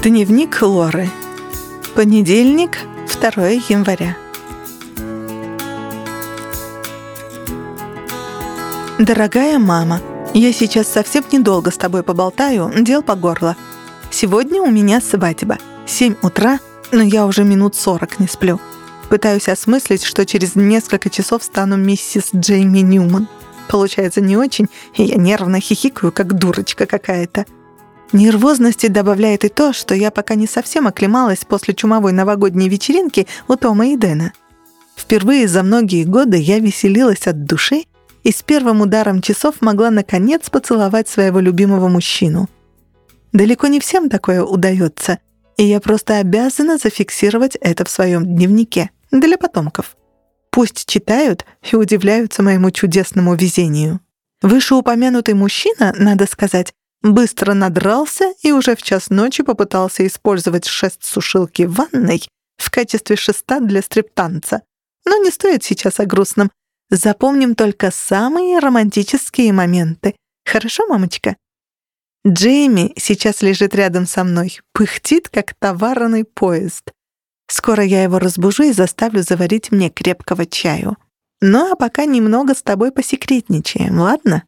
Дневник Лоры. Понедельник, 2 января. Дорогая мама, я сейчас совсем недолго с тобой поболтаю, дел по горло. Сегодня у меня свадьба. 7 утра, но я уже минут 40 не сплю. Пытаюсь осмыслить, что через несколько часов стану миссис Джейми Ньюман. Получается не очень, и я нервно хихикаю, как дурочка какая-то. Нервозности добавляет и то, что я пока не совсем оклемалась после чумовой новогодней вечеринки у Тома и Дэна. Впервые за многие годы я веселилась от души и с первым ударом часов могла наконец поцеловать своего любимого мужчину. Далеко не всем такое удается, и я просто обязана зафиксировать это в своем дневнике для потомков. Пусть читают и удивляются моему чудесному везению. Вышеупомянутый мужчина, надо сказать, быстро надрался и уже в час ночи попытался использовать шест сушилки в ванной в качестве шеста для стриптанца. Но не стоит сейчас о грустном. Запомним только самые романтические моменты. Хорошо, мамочка? Джейми сейчас лежит рядом со мной, пыхтит, как товарный поезд. Скоро я его разбужу и заставлю заварить мне крепкого чаю. Ну а пока немного с тобой посекретничаем, ладно?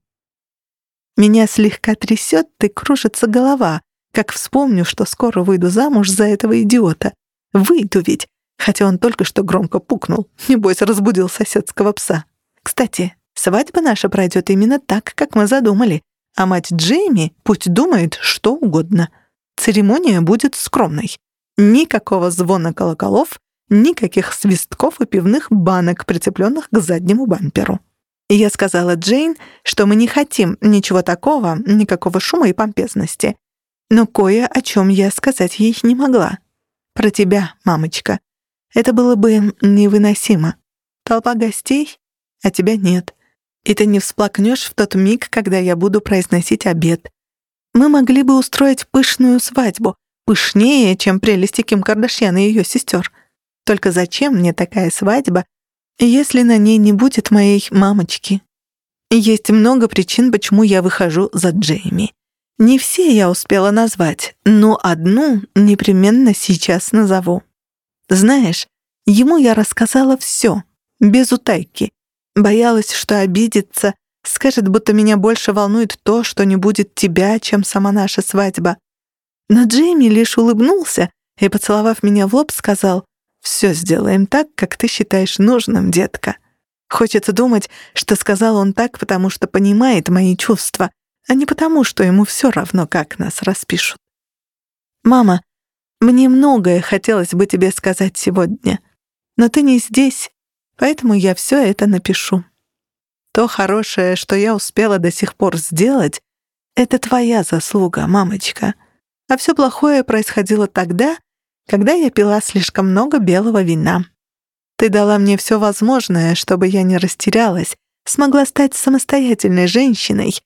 Меня слегка трясет и кружится голова, как вспомню, что скоро выйду замуж за этого идиота. Выйду ведь, хотя он только что громко пукнул. Небось, разбудил соседского пса. Кстати, свадьба наша пройдет именно так, как мы задумали, а мать Джейми пусть думает что угодно. Церемония будет скромной. Никакого звона колоколов, никаких свистков и пивных банок, прицепленных к заднему бамперу. Я сказала Джейн, что мы не хотим ничего такого, никакого шума и помпезности. Но кое о чем я сказать ей не могла. Про тебя, мамочка. Это было бы невыносимо. Толпа гостей, а тебя нет. И ты не всплакнешь в тот миг, когда я буду произносить обед. Мы могли бы устроить пышную свадьбу, пышнее, чем прелести Ким Кардашьян и ее сестер. Только зачем мне такая свадьба, если на ней не будет моей мамочки. Есть много причин, почему я выхожу за Джейми. Не все я успела назвать, но одну непременно сейчас назову. Знаешь, ему я рассказала все, без утайки. Боялась, что обидится, скажет, будто меня больше волнует то, что не будет тебя, чем сама наша свадьба. Но Джейми лишь улыбнулся и, поцеловав меня в лоб, сказал, все сделаем так, как ты считаешь нужным, детка. Хочется думать, что сказал он так, потому что понимает мои чувства, а не потому, что ему все равно, как нас распишут. «Мама, мне многое хотелось бы тебе сказать сегодня, но ты не здесь, поэтому я все это напишу. То хорошее, что я успела до сих пор сделать, это твоя заслуга, мамочка. А все плохое происходило тогда, когда я пила слишком много белого вина. Ты дала мне все возможное, чтобы я не растерялась, смогла стать самостоятельной женщиной,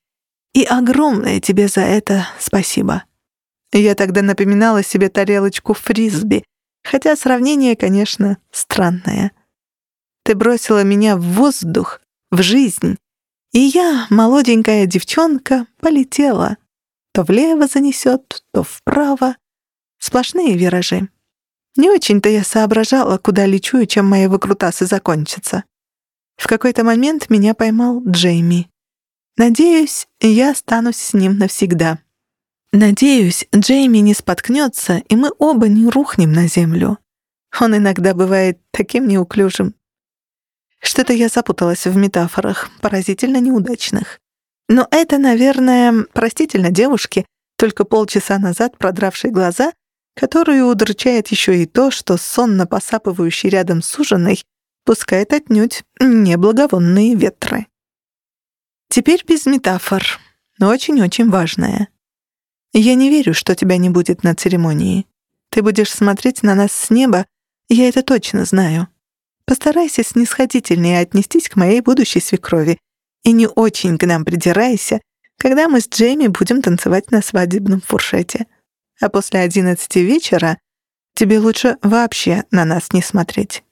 и огромное тебе за это спасибо. Я тогда напоминала себе тарелочку фрисби, хотя сравнение, конечно, странное. Ты бросила меня в воздух, в жизнь, и я, молоденькая девчонка, полетела. То влево занесет, то вправо. Сплошные виражи. Не очень-то я соображала, куда лечу и чем мои выкрутасы закончатся. В какой-то момент меня поймал Джейми. Надеюсь, я останусь с ним навсегда. Надеюсь, Джейми не споткнется, и мы оба не рухнем на землю. Он иногда бывает таким неуклюжим. Что-то я запуталась в метафорах, поразительно неудачных. Но это, наверное, простительно девушке, только полчаса назад продравшей глаза которую удручает еще и то, что сонно посапывающий рядом с ужиной пускает отнюдь неблаговонные ветры. Теперь без метафор, но очень-очень важное. Я не верю, что тебя не будет на церемонии. Ты будешь смотреть на нас с неба, я это точно знаю. Постарайся снисходительнее отнестись к моей будущей свекрови и не очень к нам придирайся, когда мы с Джейми будем танцевать на свадебном фуршете а после одиннадцати вечера тебе лучше вообще на нас не смотреть.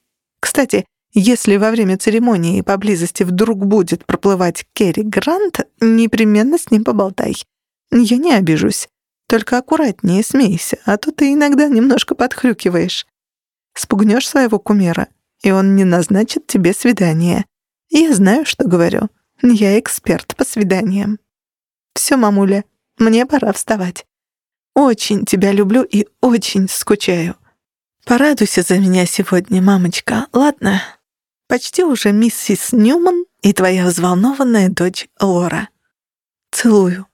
Кстати, если во время церемонии поблизости вдруг будет проплывать Керри Грант, непременно с ним поболтай. Я не обижусь. Только аккуратнее смейся, а то ты иногда немножко подхрюкиваешь. Спугнешь своего кумира, и он не назначит тебе свидание. Я знаю, что говорю. Я эксперт по свиданиям. Все, мамуля, мне пора вставать. Очень тебя люблю и очень скучаю. Порадуйся за меня сегодня, мамочка, ладно? Почти уже миссис Ньюман и твоя взволнованная дочь Лора. Целую.